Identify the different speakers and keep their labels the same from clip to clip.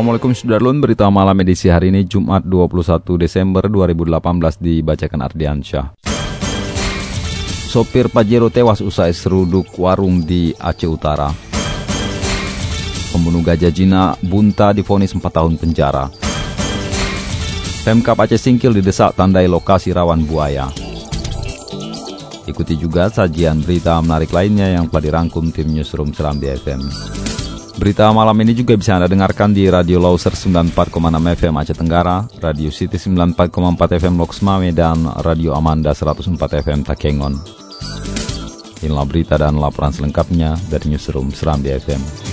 Speaker 1: Assalamualaikum Sudarlun, berita malam edisi hari ini Jumat 21 Desember 2018 dibacakan Ardiansyah. Sopir Pajero tewas usai seruduk warung di Aceh Utara. Pembunuh gajah Jina Bunta difonis 4 tahun penjara. Pemkap Aceh Singkil didesak tandai lokasi rawan buaya. Ikuti juga sajian berita menarik lainnya yang telah dirangkum tim Newsroom Seram BFM. Berita malam ini juga bisa Anda dengarkan di Radio Lauser 94,6 FM Aceh Tenggara, Radio City 94,4 FM Loks Mame, dan Radio Amanda 104 FM Takengon. Inilah berita dan laporan selengkapnya dari Newsroom Seram di FM.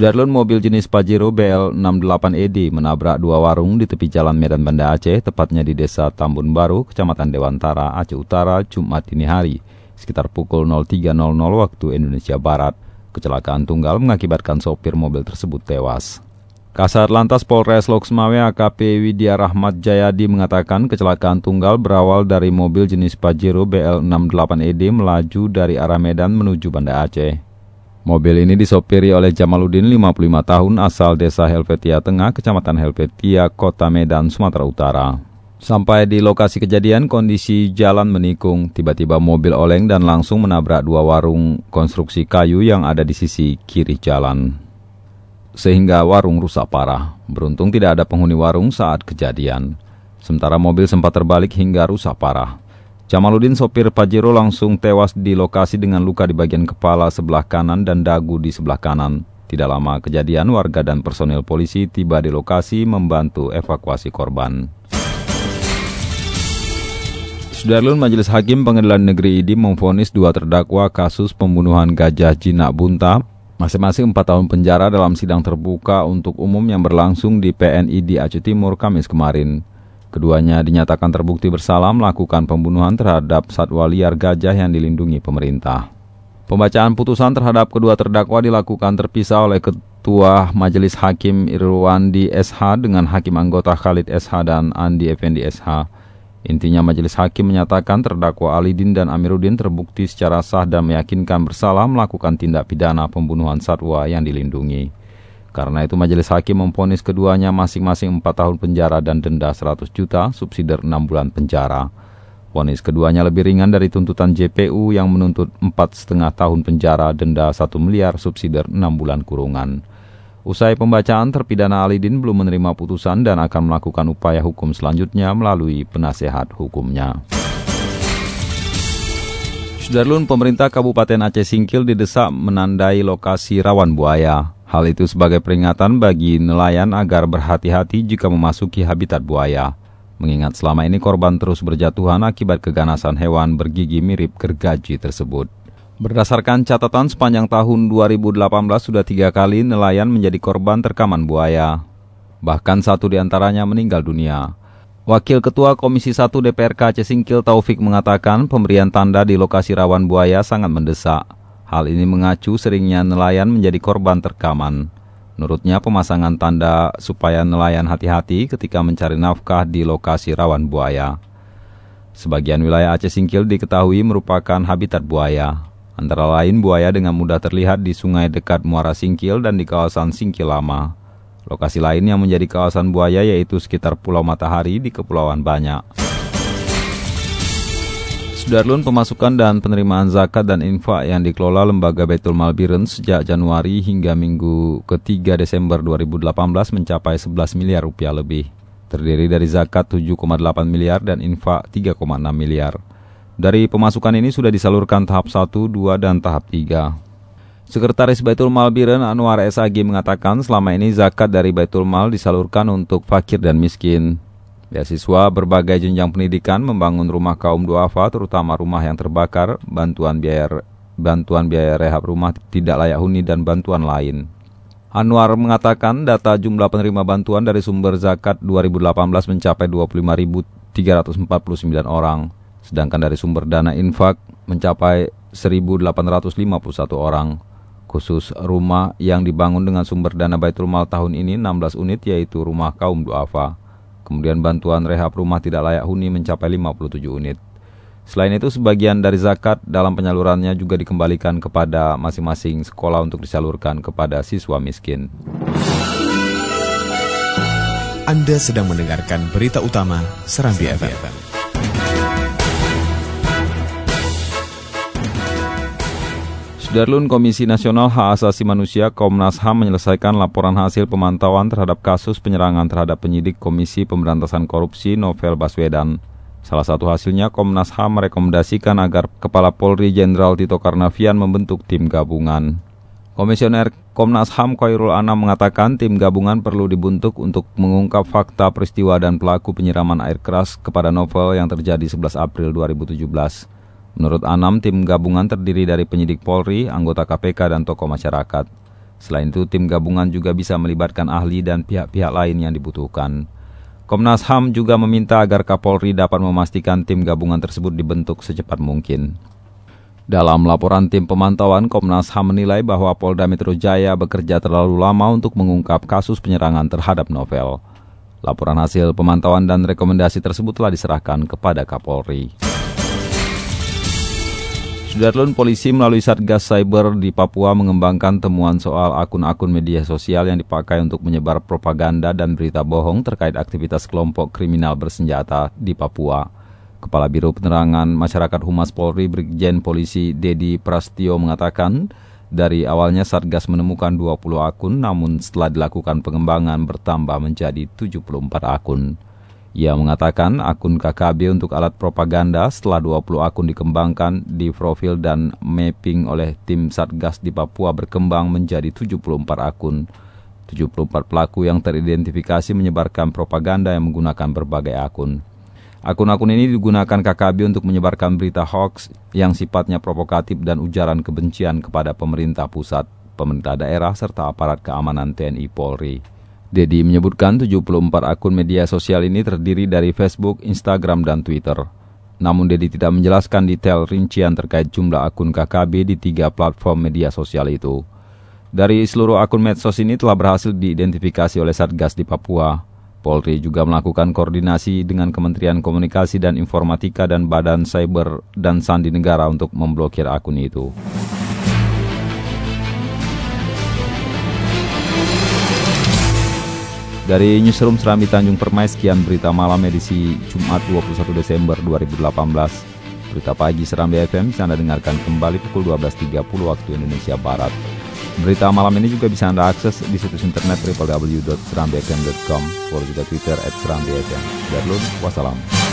Speaker 1: Sudarlun mobil jenis Pajero BL68ED menabrak dua warung di tepi jalan Medan Banda Aceh, tepatnya di desa Tambun Baru, Kecamatan Dewantara, Aceh Utara, Jumat dini hari, sekitar pukul 03.00 waktu Indonesia Barat. Kecelakaan tunggal mengakibatkan sopir mobil tersebut tewas. Kasat Lantas Polres Loksmawe AKP Widya Rahmat Jayadi mengatakan kecelakaan tunggal berawal dari mobil jenis Pajero BL68ED melaju dari arah Medan menuju Banda Aceh. Mobil ini disopiri oleh Jamaluddin 55 tahun asal desa Helvetia Tengah, kecamatan Helvetia, kota Medan, Sumatera Utara. Sampai di lokasi kejadian, kondisi jalan menikung. Tiba-tiba mobil oleng dan langsung menabrak dua warung konstruksi kayu yang ada di sisi kiri jalan. Sehingga warung rusak parah. Beruntung tidak ada penghuni warung saat kejadian. Sementara mobil sempat terbalik hingga rusak parah. Jamaluddin sopir Pajero langsung tewas di lokasi dengan luka di bagian kepala sebelah kanan dan dagu di sebelah kanan. Tidak lama kejadian, warga dan personil polisi tiba di lokasi membantu evakuasi korban. Sudarlun Majelis Hakim Pengadilan Negeri IDI memfonis dua terdakwa kasus pembunuhan gajah jinak bunta masing-masing 4 tahun penjara dalam sidang terbuka untuk umum yang berlangsung di PNI di Aceh Timur Kamis kemarin. Keduanya dinyatakan terbukti bersalah melakukan pembunuhan terhadap satwa liar gajah yang dilindungi pemerintah. Pembacaan putusan terhadap kedua terdakwa dilakukan terpisah oleh Ketua Majelis Hakim Irwandi SH dengan Hakim anggota Khalid SH dan Andi Effendi SH. Intinya Majelis Hakim menyatakan terdakwa Alidin dan Amiruddin terbukti secara sah dan meyakinkan bersalah melakukan tindak pidana pembunuhan satwa yang dilindungi. Karena itu majelis hakim memponis keduanya masing-masing 4 tahun penjara dan denda 100 juta, subsidi 6 bulan penjara. Ponis keduanya lebih ringan dari tuntutan JPU yang menuntut 4,5 tahun penjara, denda 1 miliar, subsidi 6 bulan kurungan. Usai pembacaan, terpidana Alidin belum menerima putusan dan akan melakukan upaya hukum selanjutnya melalui penasehat hukumnya. Sudarlun, pemerintah Kabupaten Aceh Singkil didesak menandai lokasi rawan buaya. Hal itu sebagai peringatan bagi nelayan agar berhati-hati jika memasuki habitat buaya. Mengingat selama ini korban terus berjatuhan akibat keganasan hewan bergigi mirip gergaji tersebut. Berdasarkan catatan sepanjang tahun 2018 sudah tiga kali nelayan menjadi korban terkaman buaya. Bahkan satu di antaranya meninggal dunia. Wakil Ketua Komisi 1 DPRK Aceh Singkil Taufik mengatakan pemberian tanda di lokasi rawan buaya sangat mendesak. Hal ini mengacu seringnya nelayan menjadi korban terkaman. Menurutnya pemasangan tanda supaya nelayan hati-hati ketika mencari nafkah di lokasi rawan buaya. Sebagian wilayah Aceh Singkil diketahui merupakan habitat buaya. Antara lain buaya dengan mudah terlihat di sungai dekat Muara Singkil dan di kawasan Singkil Lama. Lokasi lain yang menjadi kawasan buaya yaitu sekitar Pulau Matahari di Kepulauan Banyak. Sudarlun pemasukan dan penerimaan zakat dan infak yang dikelola Lembaga Baitul Mal Biren sejak Januari hingga minggu ketiga Desember 2018 mencapai 11 miliar rupiah lebih. Terdiri dari zakat 7,8 miliar dan infak 3,6 miliar. Dari pemasukan ini sudah disalurkan tahap 1, 2, dan tahap 3. Sekretaris Baitul Mal Biren Anwar SAG mengatakan selama ini zakat dari Baitul Mal disalurkan untuk fakir dan miskin. Beasiswa berbagai jenjang pendidikan membangun rumah kaum duafa terutama rumah yang terbakar, bantuan biaya bantuan biaya rehab rumah tidak layak huni dan bantuan lain. Anwar mengatakan data jumlah penerima bantuan dari sumber zakat 2018 mencapai 25.349 orang, sedangkan dari sumber dana infak mencapai 1.851 orang. Khusus rumah yang dibangun dengan sumber dana Baitul Mal tahun ini 16 unit yaitu rumah kaum duafa. Kemudian bantuan rehab rumah tidak layak huni mencapai 57 unit. Selain itu, sebagian dari zakat dalam penyalurannya juga dikembalikan kepada masing-masing sekolah untuk disalurkan kepada siswa miskin.
Speaker 2: Anda sedang mendengarkan berita utama Serambi FM.
Speaker 1: Sudarlun Komisi Nasional Hak Asasi Manusia Komnas HAM menyelesaikan laporan hasil pemantauan terhadap kasus penyerangan terhadap penyidik Komisi Pemberantasan Korupsi Novel Baswedan. Salah satu hasilnya Komnas HAM merekomendasikan agar Kepala Polri Jenderal Tito Karnavian membentuk tim gabungan. Komisioner Komnas HAM Khairul Anam mengatakan tim gabungan perlu dibentuk untuk mengungkap fakta peristiwa dan pelaku penyiraman air keras kepada Novel yang terjadi 11 April 2017. Menurut Anam, tim gabungan terdiri dari penyidik Polri, anggota KPK, dan tokoh masyarakat. Selain itu, tim gabungan juga bisa melibatkan ahli dan pihak-pihak lain yang dibutuhkan. Komnas HAM juga meminta agar Kapolri dapat memastikan tim gabungan tersebut dibentuk secepat mungkin. Dalam laporan tim pemantauan, Komnas HAM menilai bahwa Polda Metro Jaya bekerja terlalu lama untuk mengungkap kasus penyerangan terhadap novel. Laporan hasil pemantauan dan rekomendasi tersebut telah diserahkan kepada Kapolri. Sudarlun polisi melalui Satgas Cyber di Papua mengembangkan temuan soal akun-akun media sosial yang dipakai untuk menyebar propaganda dan berita bohong terkait aktivitas kelompok kriminal bersenjata di Papua. Kepala Biro Penerangan Masyarakat Humas Polri Brigjen Polisi Dedi Prastio mengatakan, dari awalnya Satgas menemukan 20 akun, namun setelah dilakukan pengembangan bertambah menjadi 74 akun. Ia mengatakan akun KKB untuk alat propaganda setelah 20 akun dikembangkan, di profil dan mapping oleh tim Satgas di Papua berkembang menjadi 74 akun. 74 pelaku yang teridentifikasi menyebarkan propaganda yang menggunakan berbagai akun. Akun-akun ini digunakan KKB untuk menyebarkan berita hoax yang sifatnya provokatif dan ujaran kebencian kepada pemerintah pusat, pemerintah daerah, serta aparat keamanan TNI Polri. Dedi menyebutkan 74 akun media sosial ini terdiri dari Facebook, Instagram, dan Twitter. Namun Dedi tidak menjelaskan detail rincian terkait jumlah akun KKB di tiga platform media sosial itu. Dari seluruh akun medsos ini telah berhasil diidentifikasi oleh Satgas di Papua. Polri juga melakukan koordinasi dengan Kementerian Komunikasi dan Informatika dan Badan Cyber dan Sandi Negara untuk memblokir akun itu. Dari Newsroom Serambi Tanjung Permai, sekian berita malam edisi Jumat 21 Desember 2018. Berita pagi Serambi FM bisa Anda dengarkan kembali pukul 12.30 waktu Indonesia Barat. Berita malam ini juga bisa Anda akses di situs internet www.serambifm.com, follow juga Twitter at Serambi FM. Darulun, wassalam.